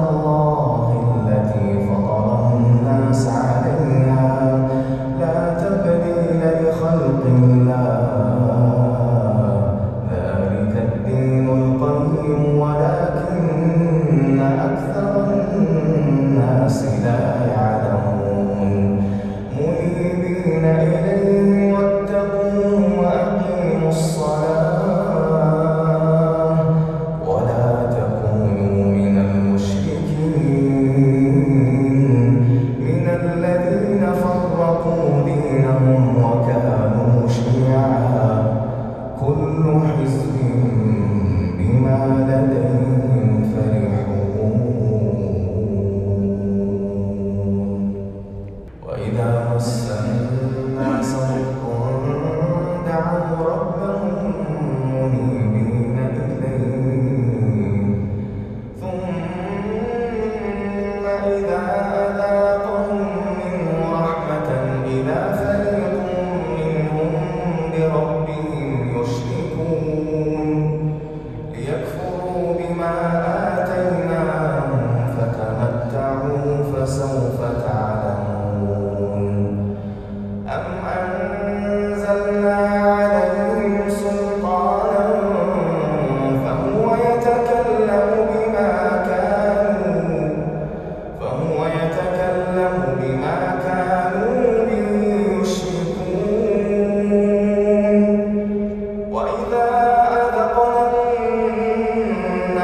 como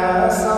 I'm sorry.